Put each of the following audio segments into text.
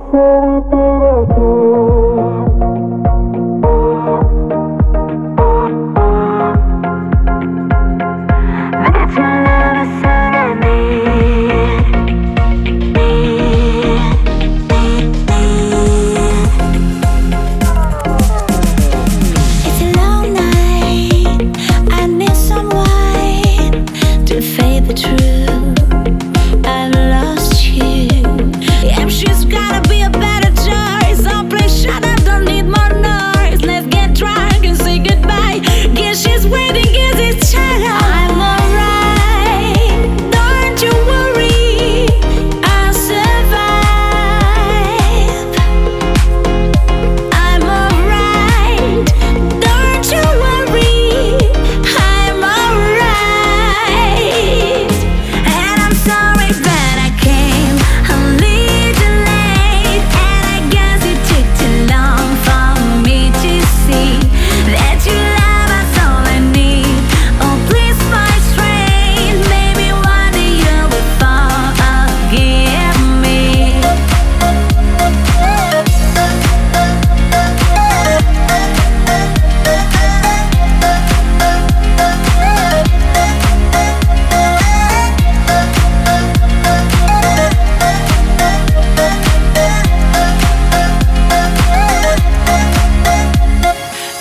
It's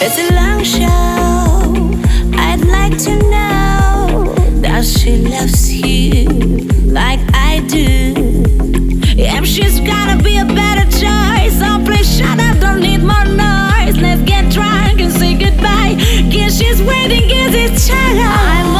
It's a long show. I'd like to know that she loves you like I do. If she's gonna be a better choice, so please shut up. Don't need more noise. Let's get drunk and say goodbye. Guess she's waiting. Is it time?